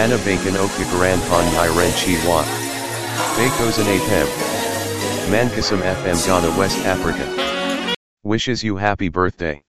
Nana bacon okikaran pon panyai ren chi wa. Bakos an apem. Mankasam FM Ghana West Africa. Wishes you happy birthday.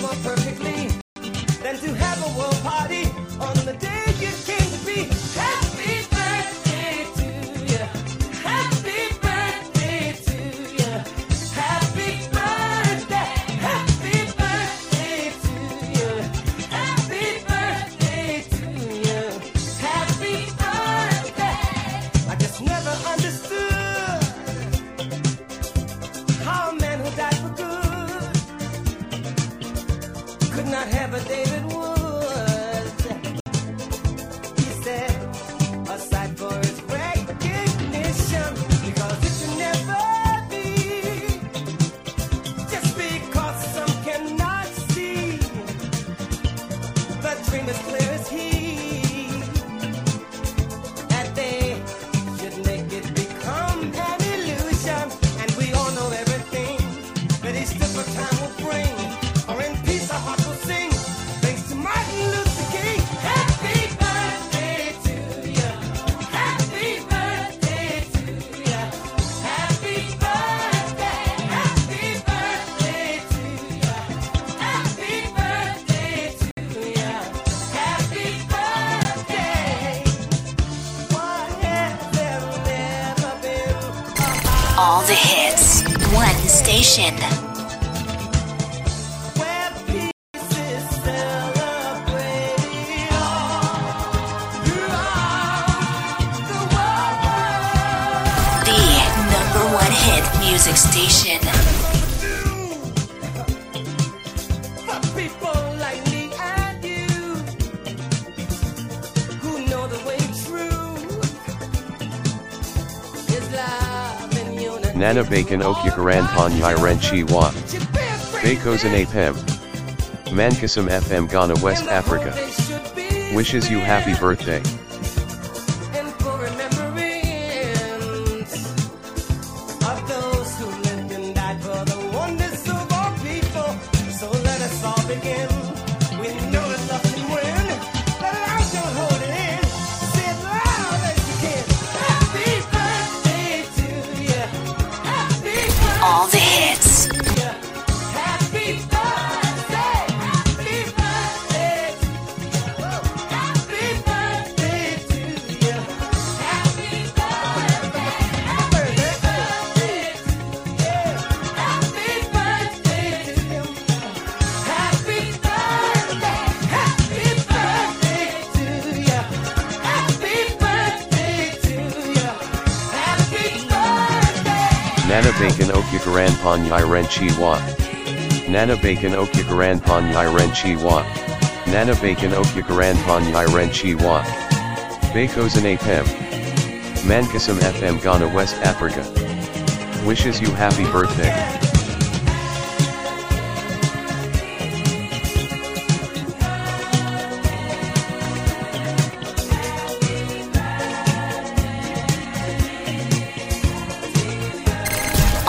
more perfectly than to have a world party on the day. Nana Bacon Okyakuran Panyai Renchi Wa. Bakos and Apem. Mankasam FM Ghana West Africa. Wishes you happy birthday. bacon okyakaran panyai renchi wa. Nana bacon okyakaran panyai renchi wa. Nana bacon okyakaran panyai renchi wa. Bakos and apem. Mankasam FM Ghana West Africa. Wishes you happy birthday.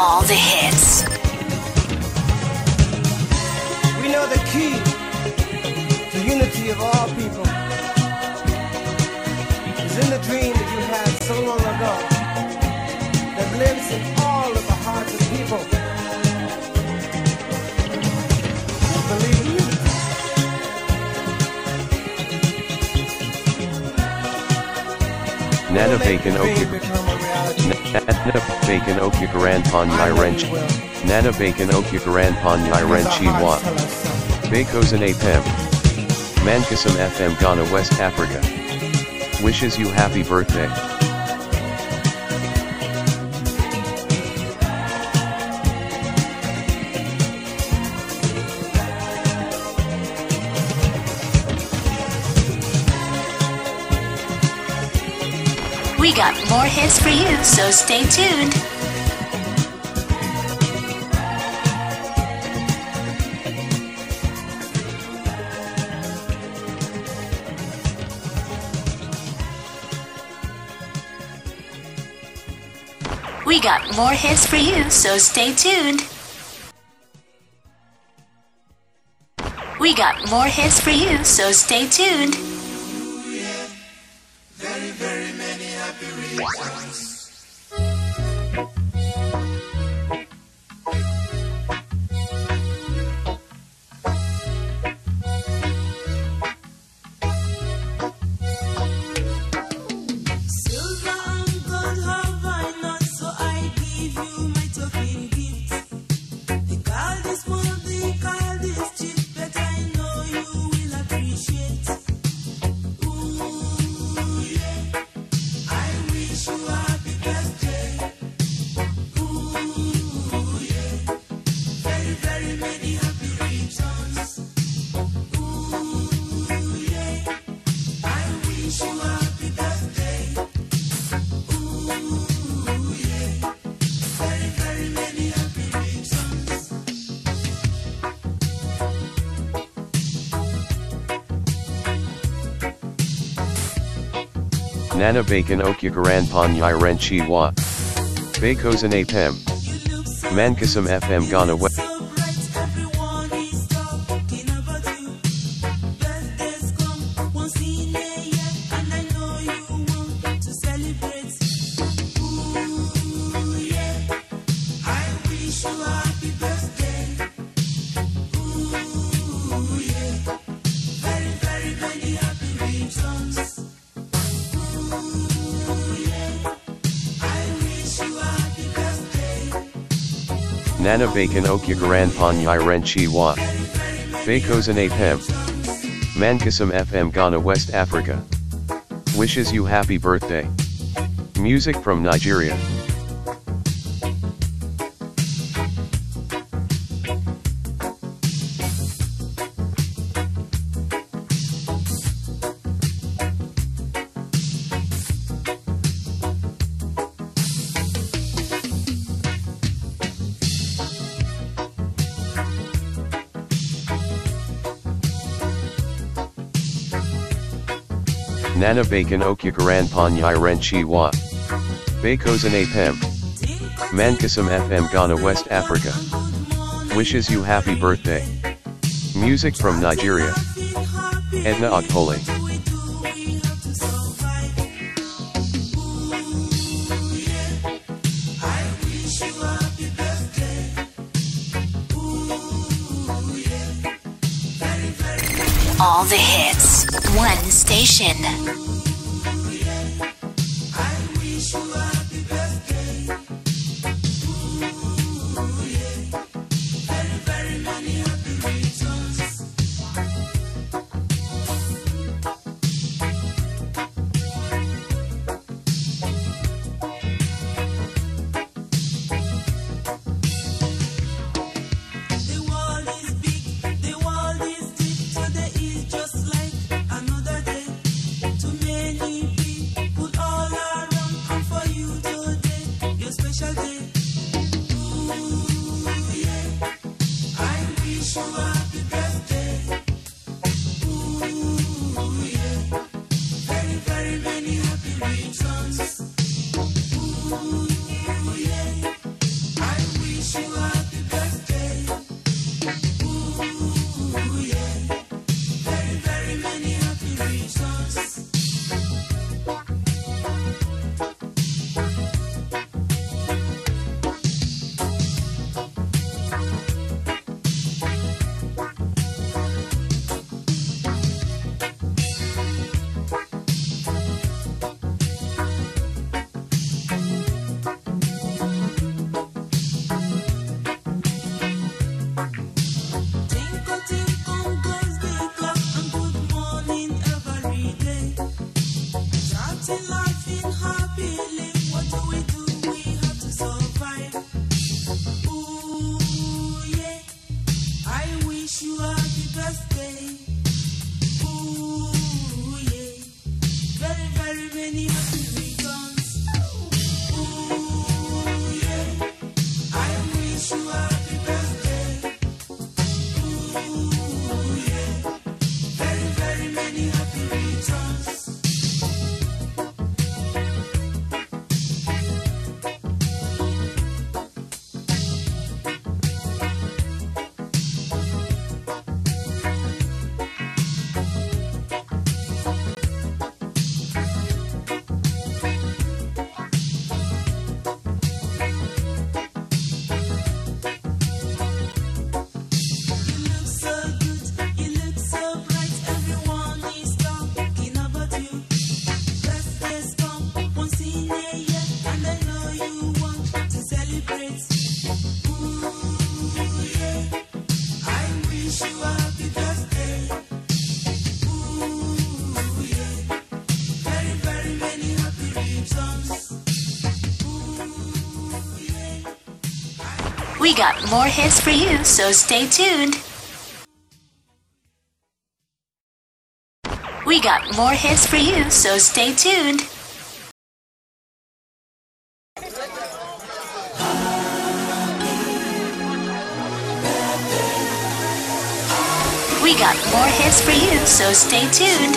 all the hits. We know the key to unity of all people is in the dream that you had so long ago that lives in all of the hearts of people. Nana Bacon Oak. Nana Bacon Okya Garan Panyai Rench Nana Bacon Okya Garan Panyai Renchi Wa. Bakos and Apem Mankasam FM Ghana West Africa. Wishes you happy birthday We got more hits for you, so stay tuned. We got more hits for you, so stay tuned. We got more hits for you, so stay tuned. Nana Bacon Okya Garan Panyai Renchi Wa. Bakos and Apem Mankasam FM Ghana West Bacon Okya Panyai Renchi Wa. Bakos and Apem Mankasam FM Ghana West Africa. Wishes you happy birthday. Music from Nigeria Nana Bacon Okya Garan Panyai Renchi Wa. Bakos and Apem Mankasam FM Ghana West Africa. Wishes you happy birthday. Music from Nigeria. Edna Okpole one any got more hits for you, so stay tuned. We got more hits for you, so stay tuned. We got more hits for you, so stay tuned.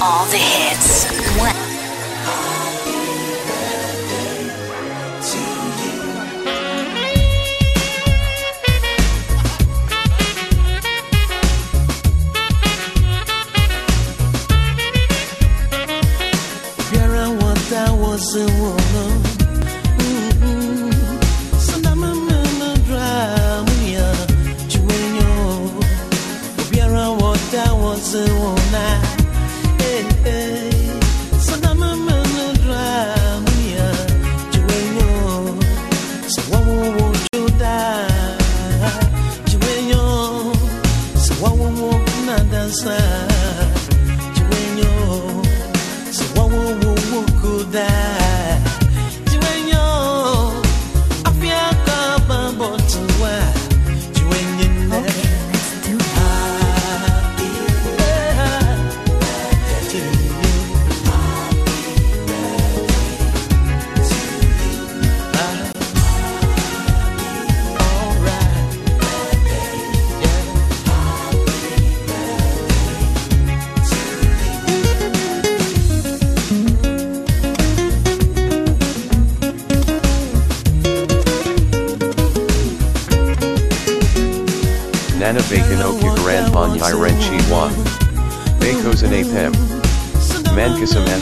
All the hits. One.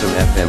Mankasam FM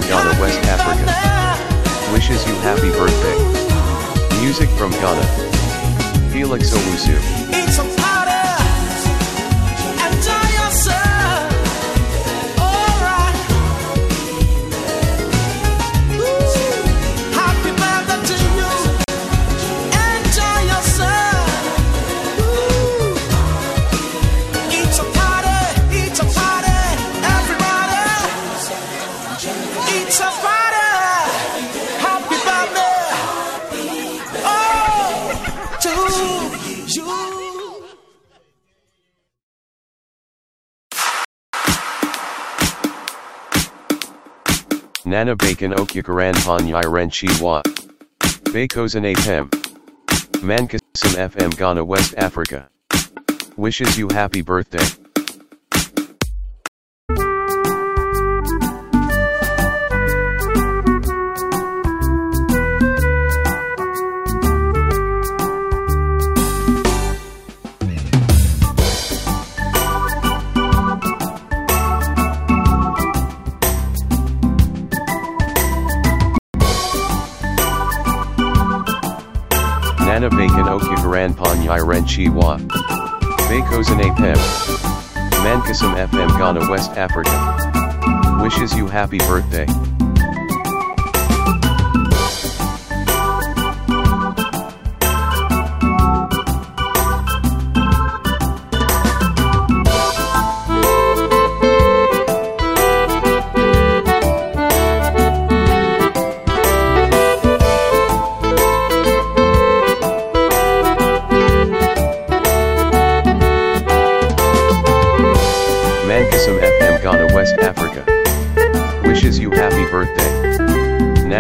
Nana Bacon Okukaran Panyai Ren Chi Wa. Bakos and Apem. Mankasam FM Ghana West Africa. Wishes you happy birthday. Nana Bacon Okukaran Panyai Ren Chi Wa. Bakos and Apem. Mankasam FM Ghana West Africa. Wishes you happy birthday.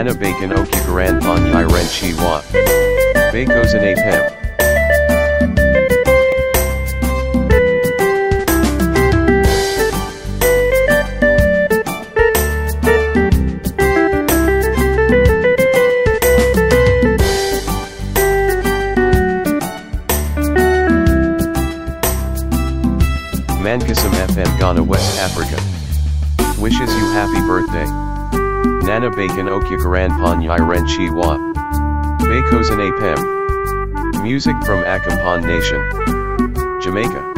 Nana Bacon Okukaran Panyai Ren Chi Wa. Bakos and Apem. Nana Bacon Okukaran Panyai Ren Chi Wa. Bakos and Apem. Music from Akampan Nation. Jamaica.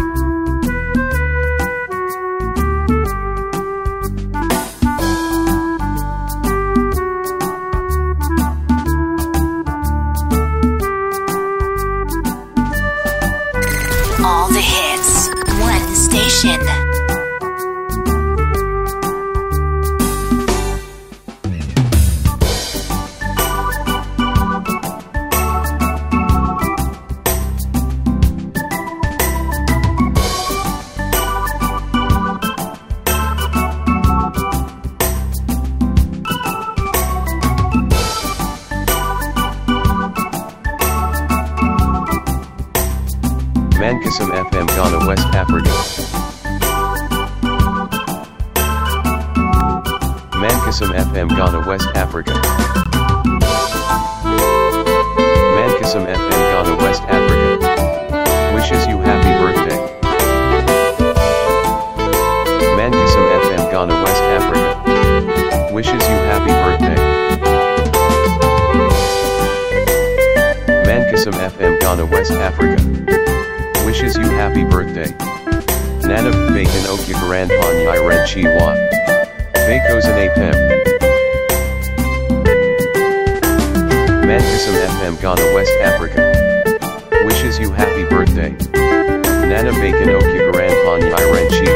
West Africa. Wishes you happy birthday. Nana Bacon Okukaran Panyai Ren Chi Wa. Bakos and Apem. Mankasam FM Ghana West Africa. Wishes you happy birthday. Nana Bacon Okukaran Panyai Ren Chi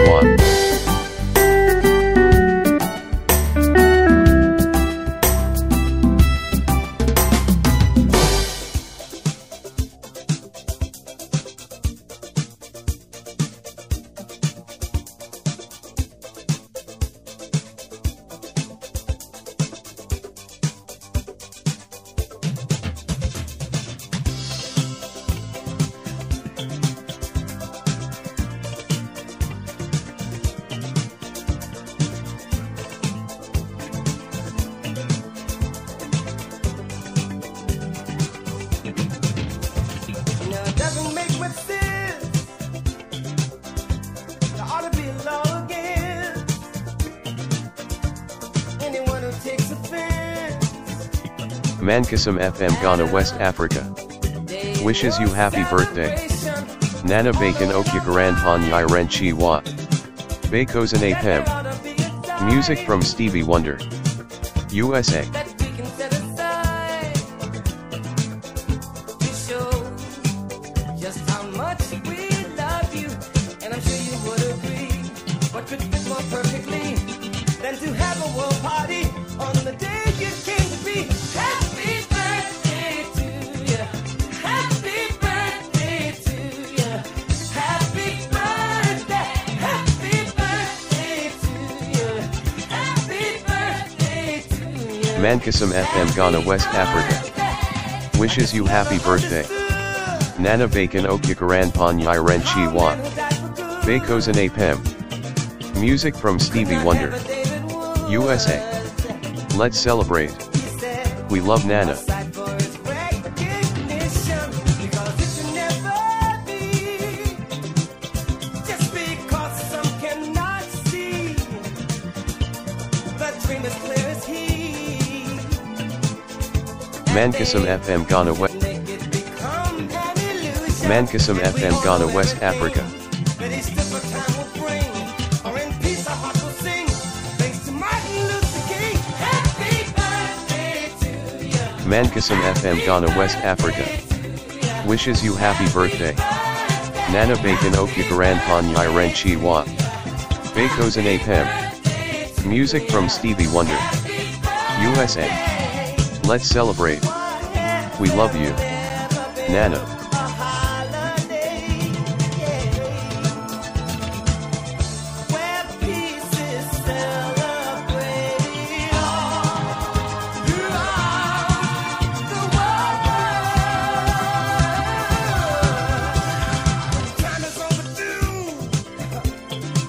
Mankasam FM Ghana West Africa. Wishes you happy birthday. Nana Bacon Okyakaran Panyai Renchi Wa. Bakozan Pem. Music from Stevie Wonder. USA. Mankasam FM Ghana West Africa. Wishes you happy birthday. Nana Bacon Okyakaran Panyai Renchi Wa. Bakozan Pem. Music from Stevie Wonder. USA. Let's celebrate. We love Nana. Mankasam FM Ghana West. Mankasam FM Ghana West Africa. Mankasam FM Ghana West Africa. Wishes you happy birthday. Nana Bacon Okyakaran Panyai Renchi Wa. Bakozan Pem. Music from Stevie Wonder. USA. Let's celebrate. We love you. Nana.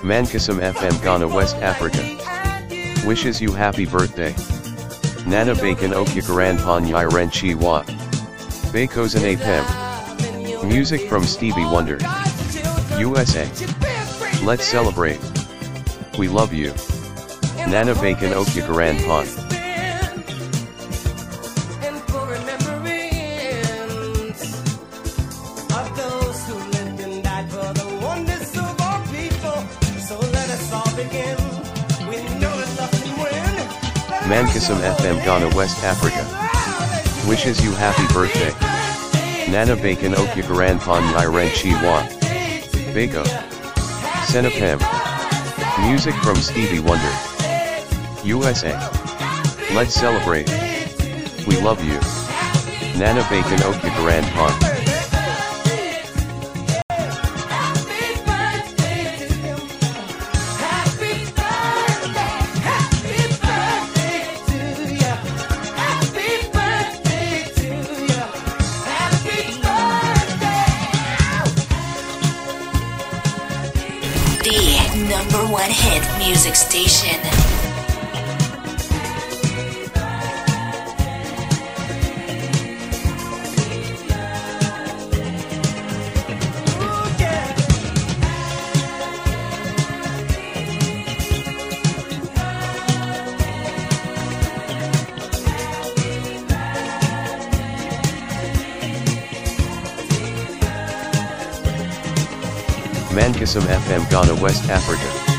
Mankasam FM Ghana West Africa. Wishes you happy birthday. Nana Bacon Okyakaran Panyai Renchi Wa. Bakozan Pem. Music from Stevie Wonder. USA. Let's celebrate. We love you. Nana Bacon Okyakaran Pon. Let Mankasam FM Ghana West Africa. Wishes you happy birthday. Nana Bacon Okyakaran Panyai Renchi Wa. Bako. Senapem. Music from Stevie Wonder. USA. Let's celebrate. We love you. Nana Bacon Okyakaran Pon. Station. Mankasam FM Ghana West Africa.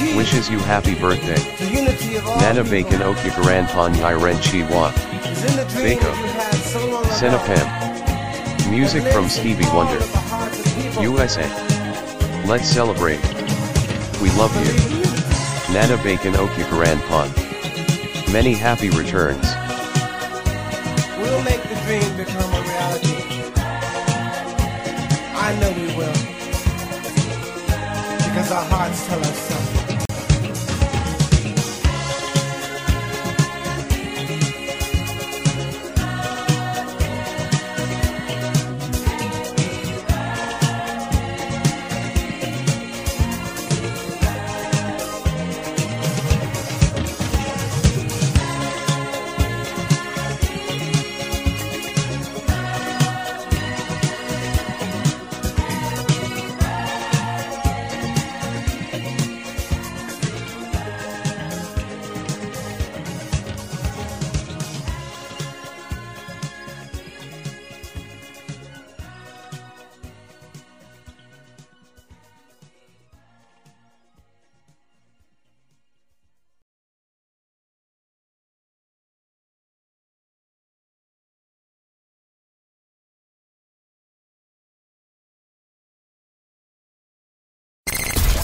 Wishes you happy birthday. Nana Bacon Okyakaran Panyai Renchi Wa. is in the dream Bako. Senapem. Music from Stevie Wonder. USA. Let's celebrate. We love you. Nana Bacon Okyakaran Pon. Many happy returns. We'll make the dream become a reality. I know we will. Because our hearts tell us so.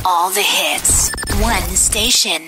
All the hits. One station.